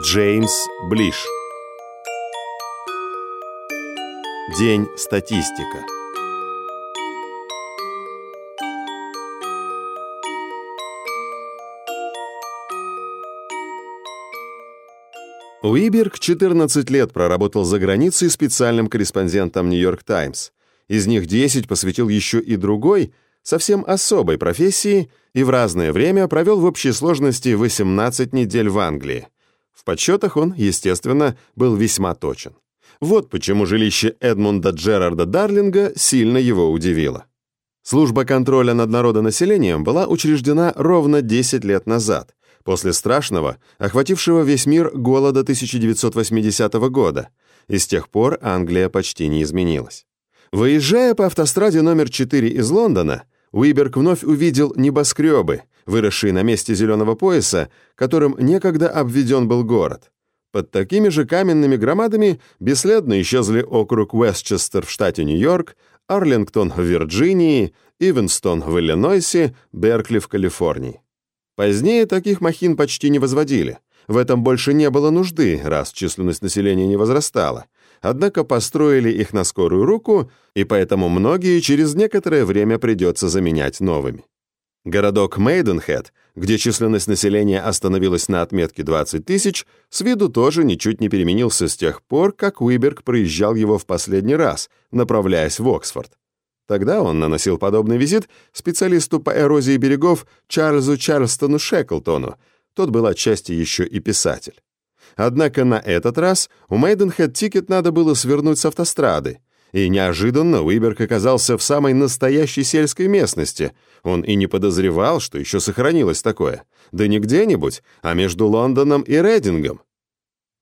Джеймс Блиш День статистика Уиберг 14 лет проработал за границей специальным корреспондентом «Нью-Йорк Таймс». Из них 10 посвятил еще и другой, совсем особой профессии и в разное время провел в общей сложности 18 недель в Англии. В подсчетах он, естественно, был весьма точен. Вот почему жилище Эдмунда Джерарда Дарлинга сильно его удивило. Служба контроля над народонаселением была учреждена ровно 10 лет назад, после страшного, охватившего весь мир голода 1980 года, и с тех пор Англия почти не изменилась. Выезжая по автостраде номер 4 из Лондона, Уиберг вновь увидел небоскребы, выросшие на месте зеленого пояса, которым некогда обведен был город. Под такими же каменными громадами бесследно исчезли округ Уэстчестер в штате Нью-Йорк, Арлингтон в Вирджинии, Ивенстон в Иллинойсе, Беркли в Калифорнии. Позднее таких махин почти не возводили. В этом больше не было нужды, раз численность населения не возрастала. Однако построили их на скорую руку, и поэтому многие через некоторое время придется заменять новыми. Городок Мейденхед, где численность населения остановилась на отметке 20 тысяч, с виду тоже ничуть не переменился с тех пор, как Уиберг проезжал его в последний раз, направляясь в Оксфорд. Тогда он наносил подобный визит специалисту по эрозии берегов Чарльзу Чарльстону Шеклтону. Тот был отчасти еще и писатель. Однако на этот раз у Мейденхед тикет надо было свернуть с автострады. И неожиданно Уиберг оказался в самой настоящей сельской местности. Он и не подозревал, что еще сохранилось такое. Да не где-нибудь, а между Лондоном и Рейдингом.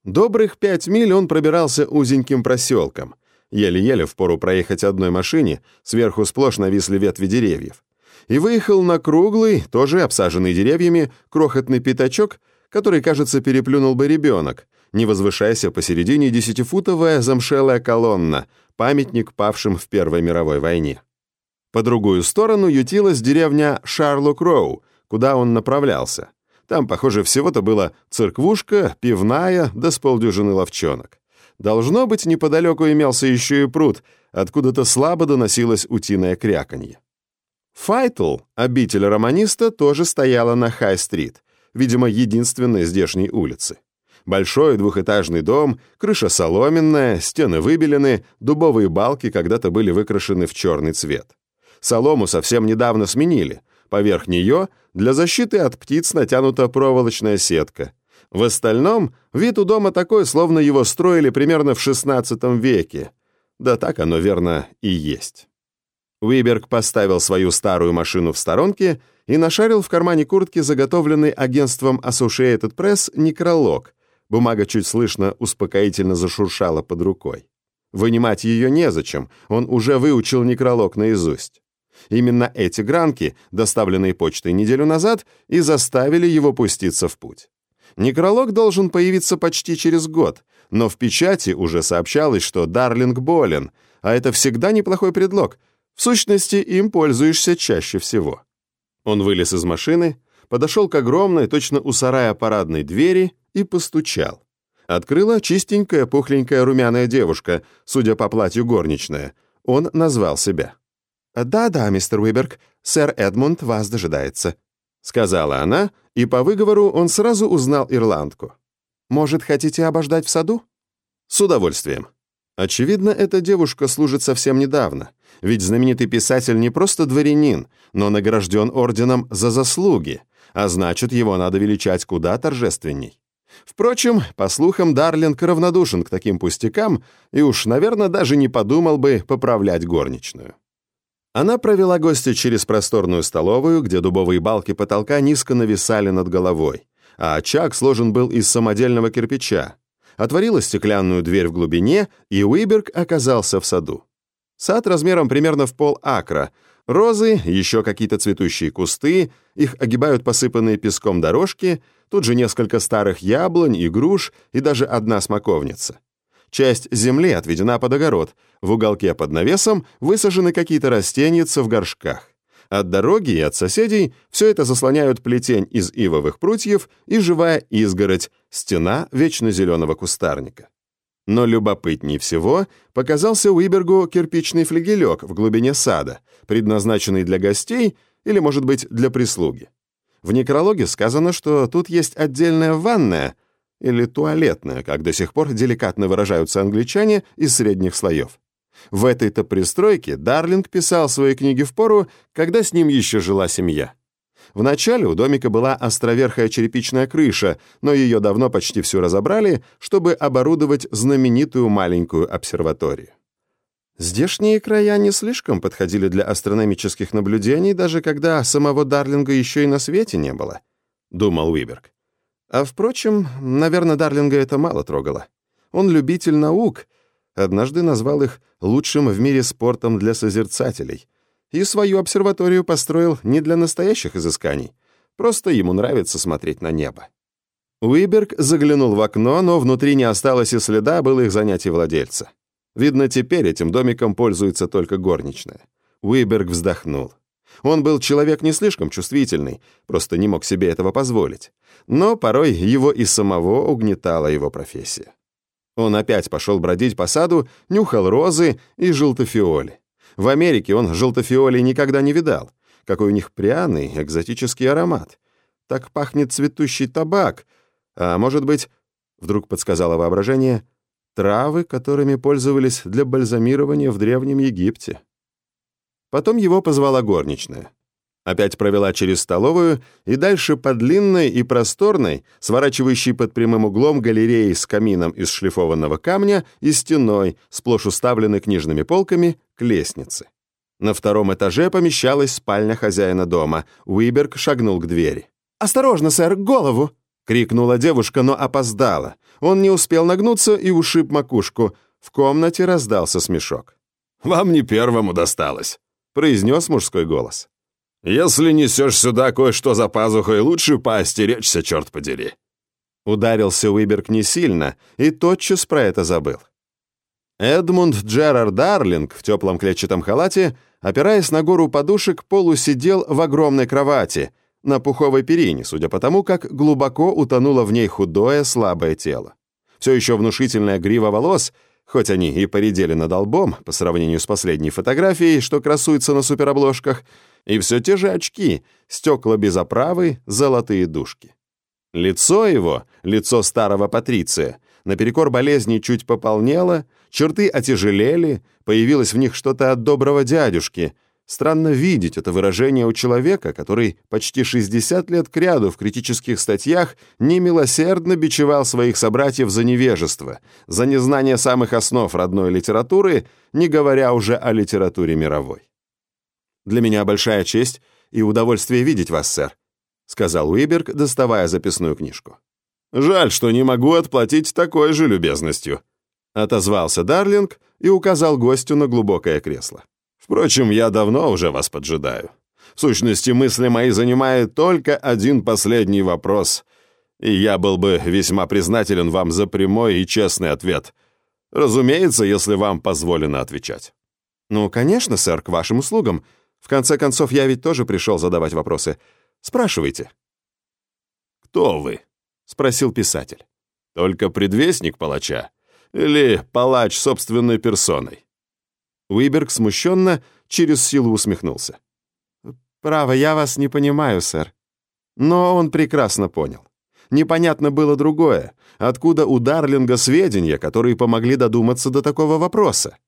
Добрых пять миль он пробирался узеньким проселком — еле-еле впору проехать одной машине, сверху сплошь нависли ветви деревьев. И выехал на круглый, тоже обсаженный деревьями, крохотный пятачок, который, кажется, переплюнул бы ребенок, не возвышаясь посередине десятифутовая замшелая колонна, памятник павшим в Первой мировой войне. По другую сторону ютилась деревня Шарлок-Роу, куда он направлялся. Там, похоже, всего-то была церквушка, пивная, да с полдюжины лавчонок. Должно быть, неподалеку имелся еще и пруд, откуда-то слабо доносилось утиное кряканье. Файтл, обитель романиста, тоже стояла на Хай-стрит, видимо, единственной здешней улицы. Большой двухэтажный дом, крыша соломенная, стены выбелены, дубовые балки когда-то были выкрашены в черный цвет. Солому совсем недавно сменили. Поверх нее для защиты от птиц натянута проволочная сетка — в остальном, вид у дома такой, словно его строили примерно в XVI веке. Да так оно, верно, и есть. Уиберг поставил свою старую машину в сторонке и нашарил в кармане куртки заготовленный агентством Associated Press некролог. Бумага чуть слышно успокоительно зашуршала под рукой. Вынимать ее незачем, он уже выучил некролог наизусть. Именно эти гранки, доставленные почтой неделю назад, и заставили его пуститься в путь. Некролог должен появиться почти через год, но в печати уже сообщалось, что Дарлинг болен, а это всегда неплохой предлог. В сущности, им пользуешься чаще всего. Он вылез из машины, подошел к огромной, точно у сарая парадной двери и постучал. Открыла чистенькая, пухленькая румяная девушка, судя по платью горничная. Он назвал себя. «Да-да, мистер Уиберг, сэр Эдмунд вас дожидается», — сказала она и по выговору он сразу узнал ирландку. «Может, хотите обождать в саду?» «С удовольствием». Очевидно, эта девушка служит совсем недавно, ведь знаменитый писатель не просто дворянин, но награжден орденом за заслуги, а значит, его надо величать куда торжественней. Впрочем, по слухам, Дарлинг равнодушен к таким пустякам и уж, наверное, даже не подумал бы поправлять горничную. Она провела гостя через просторную столовую, где дубовые балки потолка низко нависали над головой, а очаг сложен был из самодельного кирпича. Отворила стеклянную дверь в глубине, и Уиберг оказался в саду. Сад размером примерно в пол акра. Розы, еще какие-то цветущие кусты, их огибают посыпанные песком дорожки, тут же несколько старых яблонь и груш, и даже одна смоковница. Часть земли отведена под огород. В уголке под навесом высажены какие-то растения в горшках. От дороги и от соседей все это заслоняют плетень из ивовых прутьев и живая изгородь, стена вечно зеленого кустарника. Но любопытней всего показался Уибергу кирпичный флигелек в глубине сада, предназначенный для гостей или, может быть, для прислуги. В некрологе сказано, что тут есть отдельная ванная или туалетная, как до сих пор деликатно выражаются англичане из средних слоев. В этой-то пристройке Дарлинг писал свои книги в пору, когда с ним еще жила семья. Вначале у домика была островерхая черепичная крыша, но ее давно почти всю разобрали, чтобы оборудовать знаменитую маленькую обсерваторию. Здешние края не слишком подходили для астрономических наблюдений, даже когда самого Дарлинга еще и на свете не было, — думал Уиберг. А впрочем, наверное, Дарлинга это мало трогало. Он любитель наук, однажды назвал их лучшим в мире спортом для созерцателей — и свою обсерваторию построил не для настоящих изысканий, просто ему нравится смотреть на небо. Уиберг заглянул в окно, но внутри не осталось и следа былых занятий владельца. Видно, теперь этим домиком пользуется только горничная. Уиберг вздохнул. Он был человек не слишком чувствительный, просто не мог себе этого позволить. Но порой его и самого угнетала его профессия. Он опять пошел бродить по саду, нюхал розы и желтофиоли. В Америке он желтофиолей никогда не видал. Какой у них пряный, экзотический аромат. Так пахнет цветущий табак. А может быть, вдруг подсказало воображение, травы, которыми пользовались для бальзамирования в Древнем Египте. Потом его позвала горничная. Опять провела через столовую и дальше по длинной и просторной, сворачивающей под прямым углом галереей с камином из шлифованного камня и стеной, сплошь уставленной книжными полками, к лестнице. На втором этаже помещалась спальня хозяина дома. Уиберг шагнул к двери. «Осторожно, сэр, голову!» — крикнула девушка, но опоздала. Он не успел нагнуться и ушиб макушку. В комнате раздался смешок. «Вам не первому досталось», — произнес мужской голос. Если несешь сюда кое-что за пазухой, лучше поостеречься, черт подери». Ударился Уиберг не сильно и тотчас про это забыл. Эдмунд Джерард Дарлинг в теплом клетчатом халате, опираясь на гору подушек, полусидел в огромной кровати, на пуховой перине, судя по тому, как глубоко утонуло в ней худое, слабое тело. Все еще внушительная грива волос, хоть они и поредели над лбом по сравнению с последней фотографией, что красуется на суперобложках, и все те же очки, стекла без оправы, золотые дужки. Лицо его, лицо старого патриция, наперекор болезни чуть пополнело, черты отяжелели, появилось в них что-то от доброго дядюшки. Странно видеть это выражение у человека, который почти 60 лет кряду в критических статьях немилосердно бичевал своих собратьев за невежество, за незнание самых основ родной литературы, не говоря уже о литературе мировой. Для меня большая честь и удовольствие видеть вас, сэр», — сказал Уиберг, доставая записную книжку. «Жаль, что не могу отплатить такой же любезностью», — отозвался Дарлинг и указал гостю на глубокое кресло. «Впрочем, я давно уже вас поджидаю. В сущности, мысли мои занимает только один последний вопрос, и я был бы весьма признателен вам за прямой и честный ответ. Разумеется, если вам позволено отвечать». «Ну, конечно, сэр, к вашим услугам», в конце концов, я ведь тоже пришел задавать вопросы. Спрашивайте». «Кто вы?» — спросил писатель. «Только предвестник палача? Или палач собственной персоной?» Уиберг смущенно через силу усмехнулся. «Право, я вас не понимаю, сэр». Но он прекрасно понял. Непонятно было другое. Откуда у Дарлинга сведения, которые помогли додуматься до такого вопроса?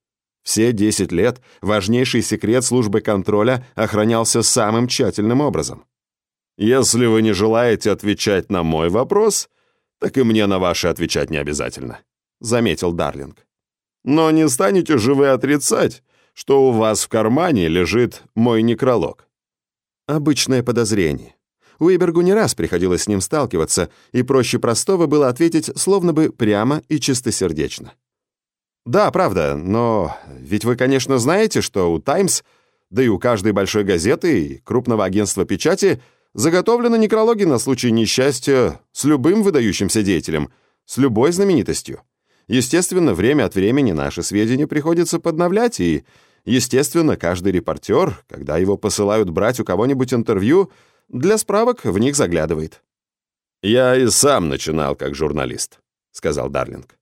Все 10 лет важнейший секрет службы контроля охранялся самым тщательным образом. Если вы не желаете отвечать на мой вопрос, так и мне на ваши отвечать не обязательно, заметил Дарлинг. Но не станете же вы отрицать, что у вас в кармане лежит мой некролог? Обычное подозрение. Уибергу не раз приходилось с ним сталкиваться, и проще простого было ответить словно бы прямо и чистосердечно. «Да, правда, но ведь вы, конечно, знаете, что у «Таймс», да и у каждой большой газеты и крупного агентства печати заготовлены некрологи на случай несчастья с любым выдающимся деятелем, с любой знаменитостью. Естественно, время от времени наши сведения приходится подновлять, и Естественно, каждый репортер, когда его посылают брать у кого-нибудь интервью, для справок в них заглядывает. «Я и сам начинал как журналист», — сказал Дарлинг.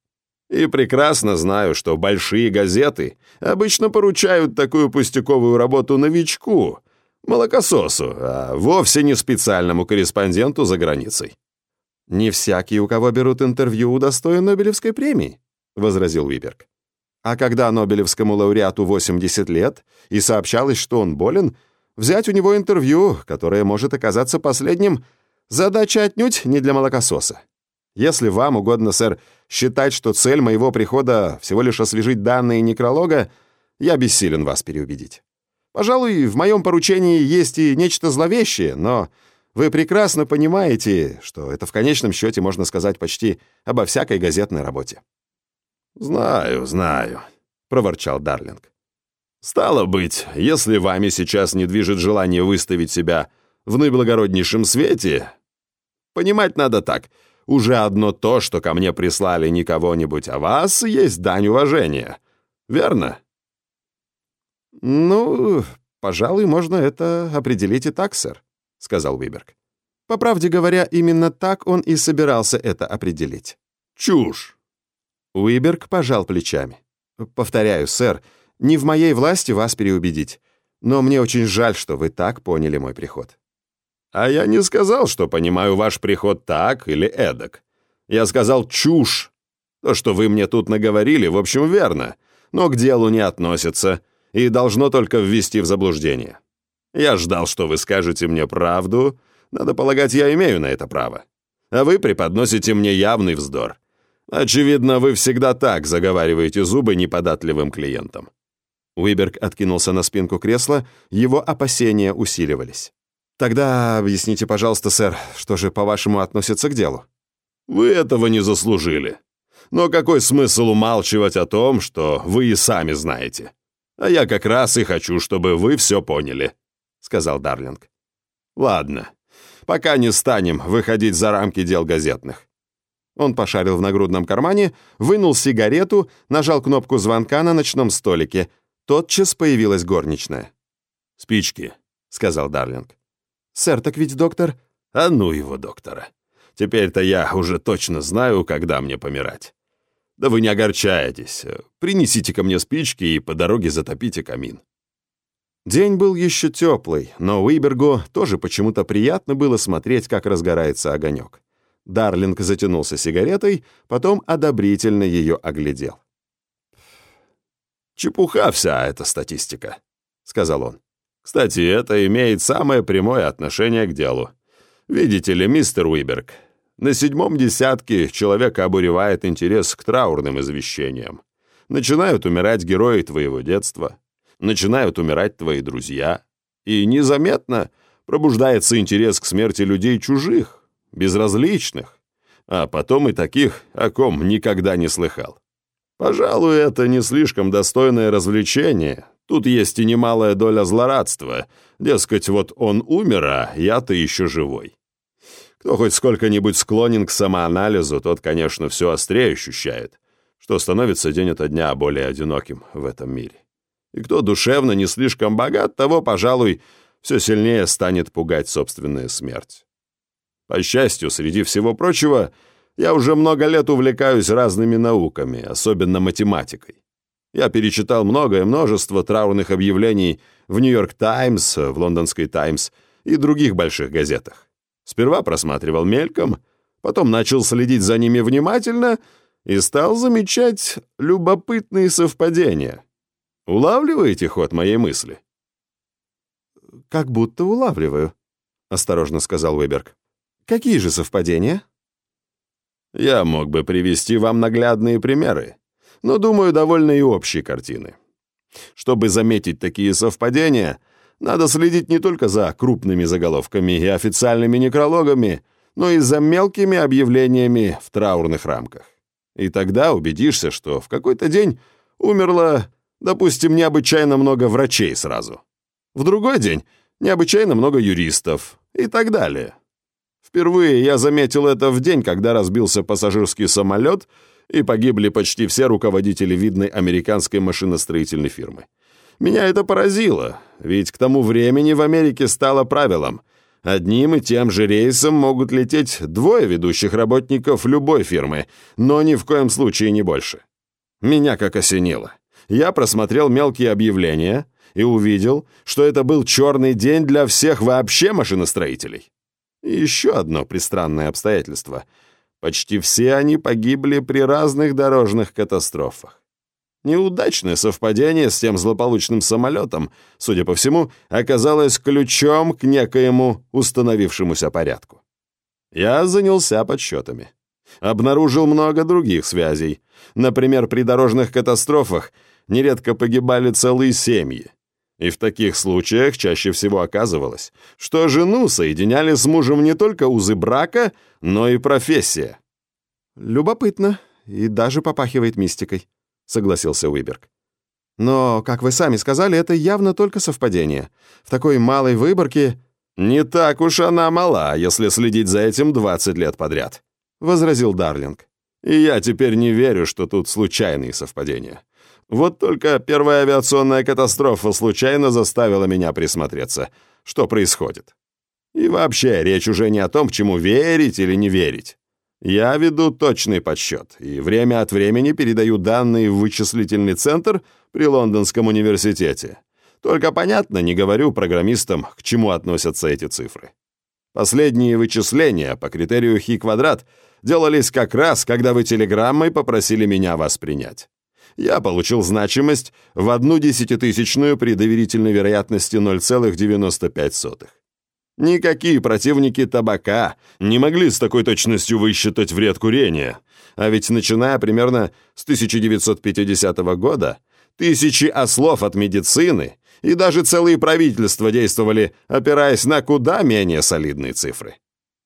«И прекрасно знаю, что большие газеты обычно поручают такую пустяковую работу новичку, молокососу, а вовсе не специальному корреспонденту за границей». «Не всякий, у кого берут интервью, удостоен Нобелевской премии», — возразил Виберг. А когда Нобелевскому лауреату 80 лет и сообщалось, что он болен, взять у него интервью, которое может оказаться последним, задача отнюдь не для молокососа. Если вам угодно, сэр, считать, что цель моего прихода всего лишь освежить данные некролога, я бессилен вас переубедить. Пожалуй, в моем поручении есть и нечто зловещее, но вы прекрасно понимаете, что это в конечном счете можно сказать почти обо всякой газетной работе. «Знаю, знаю», — проворчал Дарлинг. «Стало быть, если вами сейчас не движет желание выставить себя в наиблагороднейшем свете, понимать надо так. Уже одно то, что ко мне прислали не кого-нибудь, а вас, есть дань уважения. Верно?» «Ну, пожалуй, можно это определить и так, сэр», — сказал Виберг. По правде говоря, именно так он и собирался это определить. «Чушь!» Уиберг пожал плечами. «Повторяю, сэр, не в моей власти вас переубедить, но мне очень жаль, что вы так поняли мой приход». «А я не сказал, что понимаю ваш приход так или эдак. Я сказал чушь. То, что вы мне тут наговорили, в общем, верно, но к делу не относится и должно только ввести в заблуждение. Я ждал, что вы скажете мне правду, надо полагать, я имею на это право. А вы преподносите мне явный вздор». Очевидно, вы всегда так заговариваете зубы неподатливым клиентам». Уиберг откинулся на спинку кресла, его опасения усиливались. «Тогда объясните, пожалуйста, сэр, что же, по-вашему, относится к делу?» «Вы этого не заслужили. Но какой смысл умалчивать о том, что вы и сами знаете? А я как раз и хочу, чтобы вы все поняли», — сказал Дарлинг. «Ладно, пока не станем выходить за рамки дел газетных. Он пошарил в нагрудном кармане, вынул сигарету, нажал кнопку звонка на ночном столике. Тотчас появилась горничная. «Спички», — сказал Дарлинг. «Сэр, так ведь доктор...» «А ну его, доктора. Теперь-то я уже точно знаю, когда мне помирать. Да вы не огорчаетесь. принесите ко мне спички и по дороге затопите камин». День был еще теплый, но Уибергу тоже почему-то приятно было смотреть, как разгорается огонек. Дарлинг затянулся сигаретой, потом одобрительно ее оглядел. «Чепуха вся эта статистика», — сказал он. «Кстати, это имеет самое прямое отношение к делу. Видите ли, мистер Уиберг, на седьмом десятке человека обуревает интерес к траурным извещениям. Начинают умирать герои твоего детства, начинают умирать твои друзья, и незаметно пробуждается интерес к смерти людей чужих, безразличных, а потом и таких, о ком никогда не слыхал. Пожалуй, это не слишком достойное развлечение. Тут есть и немалая доля злорадства. Дескать, вот он умер, а я-то еще живой. Кто хоть сколько-нибудь склонен к самоанализу, тот, конечно, все острее ощущает, что становится день ото дня более одиноким в этом мире. И кто душевно не слишком богат, того, пожалуй, все сильнее станет пугать собственная смерть. По счастью, среди всего прочего, я уже много лет увлекаюсь разными науками, особенно математикой. Я перечитал многое множество траурных объявлений в «Нью-Йорк Таймс», в «Лондонской Таймс» и других больших газетах. Сперва просматривал мельком, потом начал следить за ними внимательно и стал замечать любопытные совпадения. Улавливаете ход моей мысли? «Как будто улавливаю», — осторожно сказал Веберг. Какие же совпадения? Я мог бы привести вам наглядные примеры, но, думаю, довольно и общие картины. Чтобы заметить такие совпадения, надо следить не только за крупными заголовками и официальными некрологами, но и за мелкими объявлениями в траурных рамках. И тогда убедишься, что в какой-то день умерло, допустим, необычайно много врачей сразу. В другой день необычайно много юристов и так далее. Впервые я заметил это в день, когда разбился пассажирский самолет и погибли почти все руководители видной американской машиностроительной фирмы. Меня это поразило, ведь к тому времени в Америке стало правилом. Одним и тем же рейсом могут лететь двое ведущих работников любой фирмы, но ни в коем случае не больше. Меня как осенило. Я просмотрел мелкие объявления и увидел, что это был черный день для всех вообще машиностроителей. И еще одно пристранное обстоятельство. Почти все они погибли при разных дорожных катастрофах. Неудачное совпадение с тем злополучным самолетом, судя по всему, оказалось ключом к некоему установившемуся порядку. Я занялся подсчетами. Обнаружил много других связей. Например, при дорожных катастрофах нередко погибали целые семьи. И в таких случаях чаще всего оказывалось, что жену соединяли с мужем не только узы брака, но и профессия. Любопытно и даже попахивает мистикой. — согласился Уиберг. «Но, как вы сами сказали, это явно только совпадение. В такой малой выборке...» «Не так уж она мала, если следить за этим 20 лет подряд», — возразил Дарлинг. «И я теперь не верю, что тут случайные совпадения. Вот только первая авиационная катастрофа случайно заставила меня присмотреться, что происходит. И вообще, речь уже не о том, чему верить или не верить. Я веду точный подсчет и время от времени передаю данные в вычислительный центр при Лондонском университете. Только понятно, не говорю программистам, к чему относятся эти цифры. Последние вычисления по критерию хи квадрат делались как раз, когда вы телеграммой попросили меня вас принять. Я получил значимость в одну десятитысячную при доверительной вероятности 0,95. Никакие противники табака не могли с такой точностью высчитать вред курения. А ведь начиная примерно с 1950 года, тысячи ослов от медицины и даже целые правительства действовали, опираясь на куда менее солидные цифры.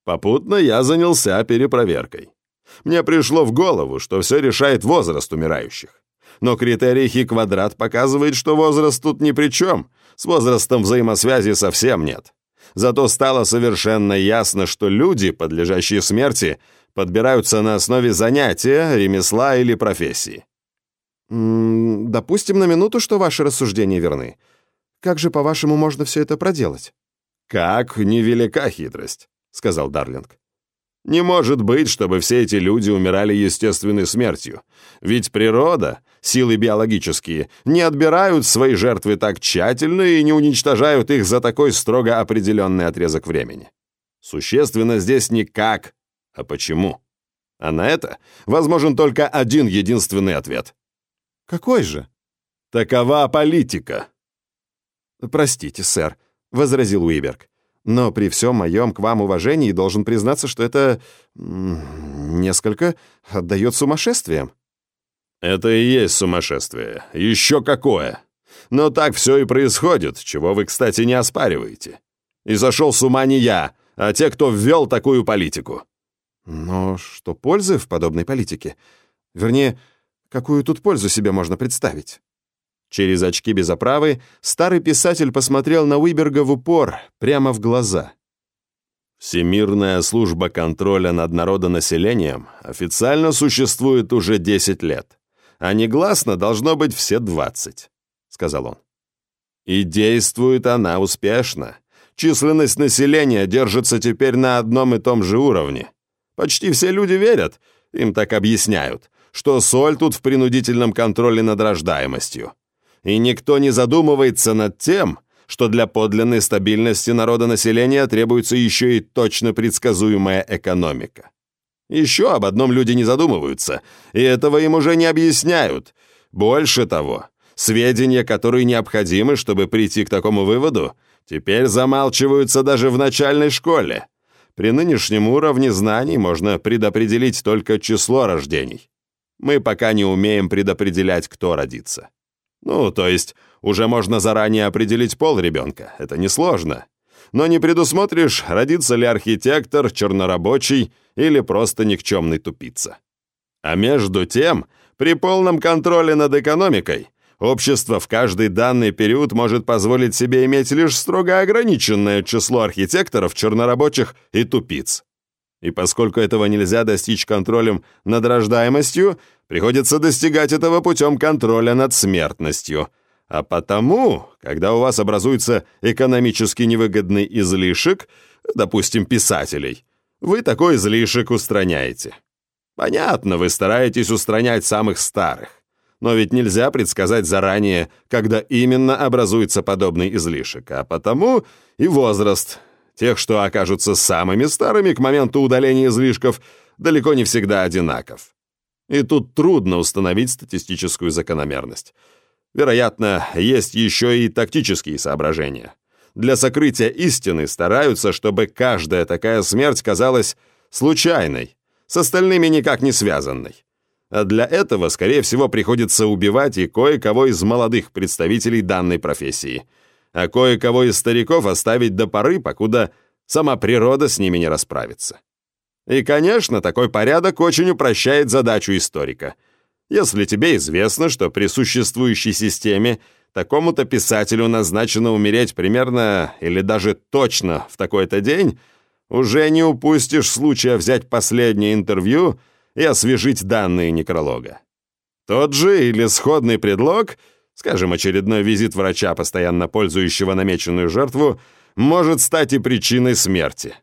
Попутно я занялся перепроверкой. Мне пришло в голову, что все решает возраст умирающих. Но критерий Хи-квадрат показывает, что возраст тут ни при чем. С возрастом взаимосвязи совсем нет. Зато стало совершенно ясно, что люди, подлежащие смерти, подбираются на основе занятия, ремесла или профессии. Допустим на минуту, что ваши рассуждения верны. Как же, по-вашему, можно все это проделать? Как невелика хитрость, сказал Дарлинг. Не может быть, чтобы все эти люди умирали естественной смертью. Ведь природа, силы биологические, не отбирают свои жертвы так тщательно и не уничтожают их за такой строго определенный отрезок времени. Существенно здесь не как, а почему. А на это возможен только один единственный ответ. Какой же? Такова политика. Простите, сэр, возразил Уиберг. Но при всем моем к вам уважении должен признаться, что это... несколько отдает сумасшествием». «Это и есть сумасшествие. Еще какое. Но так все и происходит, чего вы, кстати, не оспариваете. И зашел с ума не я, а те, кто ввел такую политику». «Но что пользы в подобной политике? Вернее, какую тут пользу себе можно представить?» Через очки без оправы старый писатель посмотрел на Уиберга в упор, прямо в глаза. «Всемирная служба контроля над народонаселением официально существует уже 10 лет, а негласно должно быть все 20», — сказал он. «И действует она успешно. Численность населения держится теперь на одном и том же уровне. Почти все люди верят, им так объясняют, что соль тут в принудительном контроле над рождаемостью и никто не задумывается над тем, что для подлинной стабильности народонаселения требуется еще и точно предсказуемая экономика. Еще об одном люди не задумываются, и этого им уже не объясняют. Больше того, сведения, которые необходимы, чтобы прийти к такому выводу, теперь замалчиваются даже в начальной школе. При нынешнем уровне знаний можно предопределить только число рождений. Мы пока не умеем предопределять, кто родится. Ну, то есть, уже можно заранее определить пол ребенка, это несложно. Но не предусмотришь, родится ли архитектор, чернорабочий или просто никчемный тупица. А между тем, при полном контроле над экономикой, общество в каждый данный период может позволить себе иметь лишь строго ограниченное число архитекторов, чернорабочих и тупиц. И поскольку этого нельзя достичь контролем над рождаемостью, приходится достигать этого путем контроля над смертностью. А потому, когда у вас образуется экономически невыгодный излишек, допустим, писателей, вы такой излишек устраняете. Понятно, вы стараетесь устранять самых старых. Но ведь нельзя предсказать заранее, когда именно образуется подобный излишек, а потому и возраст тех, что окажутся самыми старыми к моменту удаления излишков, далеко не всегда одинаков. И тут трудно установить статистическую закономерность. Вероятно, есть еще и тактические соображения. Для сокрытия истины стараются, чтобы каждая такая смерть казалась случайной, с остальными никак не связанной. А для этого, скорее всего, приходится убивать и кое-кого из молодых представителей данной профессии, а кое-кого из стариков оставить до поры, покуда сама природа с ними не расправится. И, конечно, такой порядок очень упрощает задачу историка. Если тебе известно, что при существующей системе такому-то писателю назначено умереть примерно или даже точно в такой-то день, уже не упустишь случая взять последнее интервью — и освежить данные некролога. Тот же или сходный предлог, скажем, очередной визит врача, постоянно пользующего намеченную жертву, может стать и причиной смерти.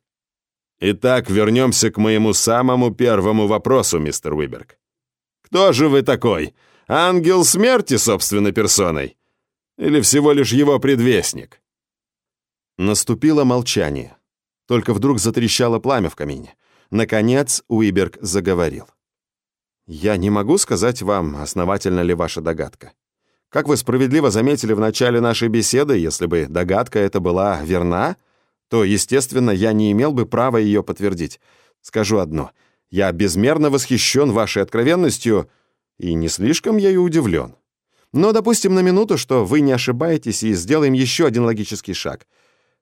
Итак, вернемся к моему самому первому вопросу, мистер Уиберг. Кто же вы такой? Ангел смерти собственной персоной? Или всего лишь его предвестник? Наступило молчание. Только вдруг затрещало пламя в камине. Наконец Уиберг заговорил. «Я не могу сказать вам, основательна ли ваша догадка. Как вы справедливо заметили в начале нашей беседы, если бы догадка эта была верна, то, естественно, я не имел бы права ее подтвердить. Скажу одно. Я безмерно восхищен вашей откровенностью и не слишком ею удивлен. Но допустим на минуту, что вы не ошибаетесь, и сделаем еще один логический шаг.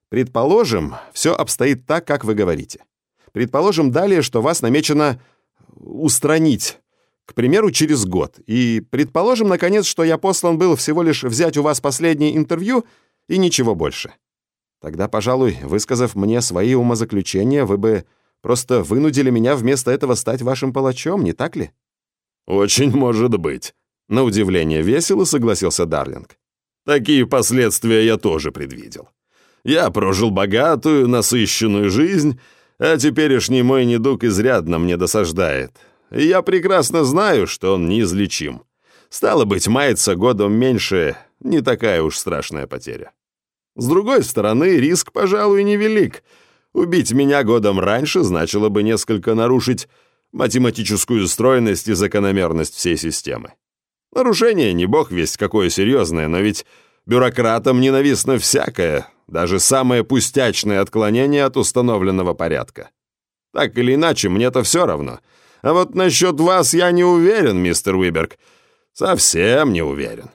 Предположим, все обстоит так, как вы говорите. Предположим далее, что вас намечено устранить, к примеру, через год. И предположим, наконец, что я послан был всего лишь взять у вас последнее интервью и ничего больше. Тогда, пожалуй, высказав мне свои умозаключения, вы бы просто вынудили меня вместо этого стать вашим палачом, не так ли? Очень может быть. На удивление весело согласился Дарлинг. Такие последствия я тоже предвидел. Я прожил богатую, насыщенную жизнь а теперешний мой недуг изрядно мне досаждает. И я прекрасно знаю, что он неизлечим. Стало быть, мается годом меньше — не такая уж страшная потеря. С другой стороны, риск, пожалуй, невелик. Убить меня годом раньше значило бы несколько нарушить математическую стройность и закономерность всей системы. Нарушение не бог весть какое серьезное, но ведь бюрократам ненавистно всякое, даже самое пустячное отклонение от установленного порядка. Так или иначе, мне-то все равно. А вот насчет вас я не уверен, мистер Уиберг. Совсем не уверен.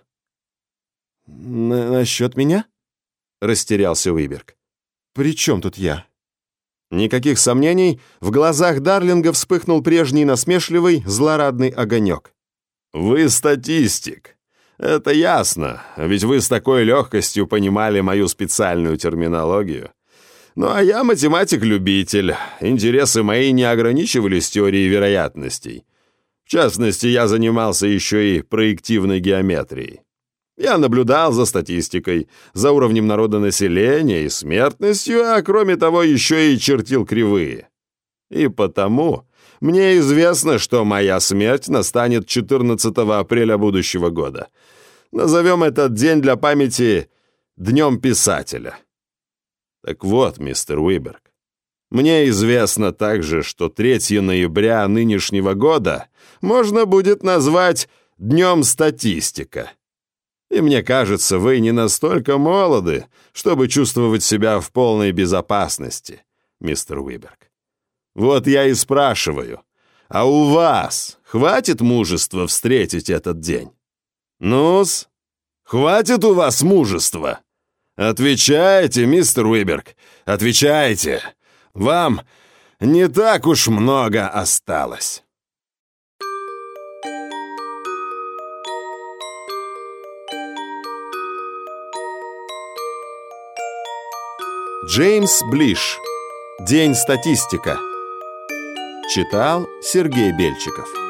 «Насчет меня?» — растерялся Уиберг. «При чем тут я?» Никаких сомнений, в глазах Дарлинга вспыхнул прежний насмешливый, злорадный огонек. «Вы статистик. «Это ясно, ведь вы с такой легкостью понимали мою специальную терминологию. Ну а я математик-любитель, интересы мои не ограничивались теорией вероятностей. В частности, я занимался еще и проективной геометрией. Я наблюдал за статистикой, за уровнем народонаселения и смертностью, а кроме того еще и чертил кривые. И потому мне известно, что моя смерть настанет 14 апреля будущего года. Назовем этот день для памяти Днем писателя. Так вот, мистер Уиберг, мне известно также, что 3 ноября нынешнего года можно будет назвать Днем статистика. И мне кажется, вы не настолько молоды, чтобы чувствовать себя в полной безопасности, мистер Уиберг. Вот я и спрашиваю, а у вас хватит мужества встретить этот день? Ну-с, хватит у вас мужества? Отвечайте, мистер Уиберг, отвечайте. Вам не так уж много осталось. Джеймс Блиш. День статистика. Читал Сергей Бельчиков.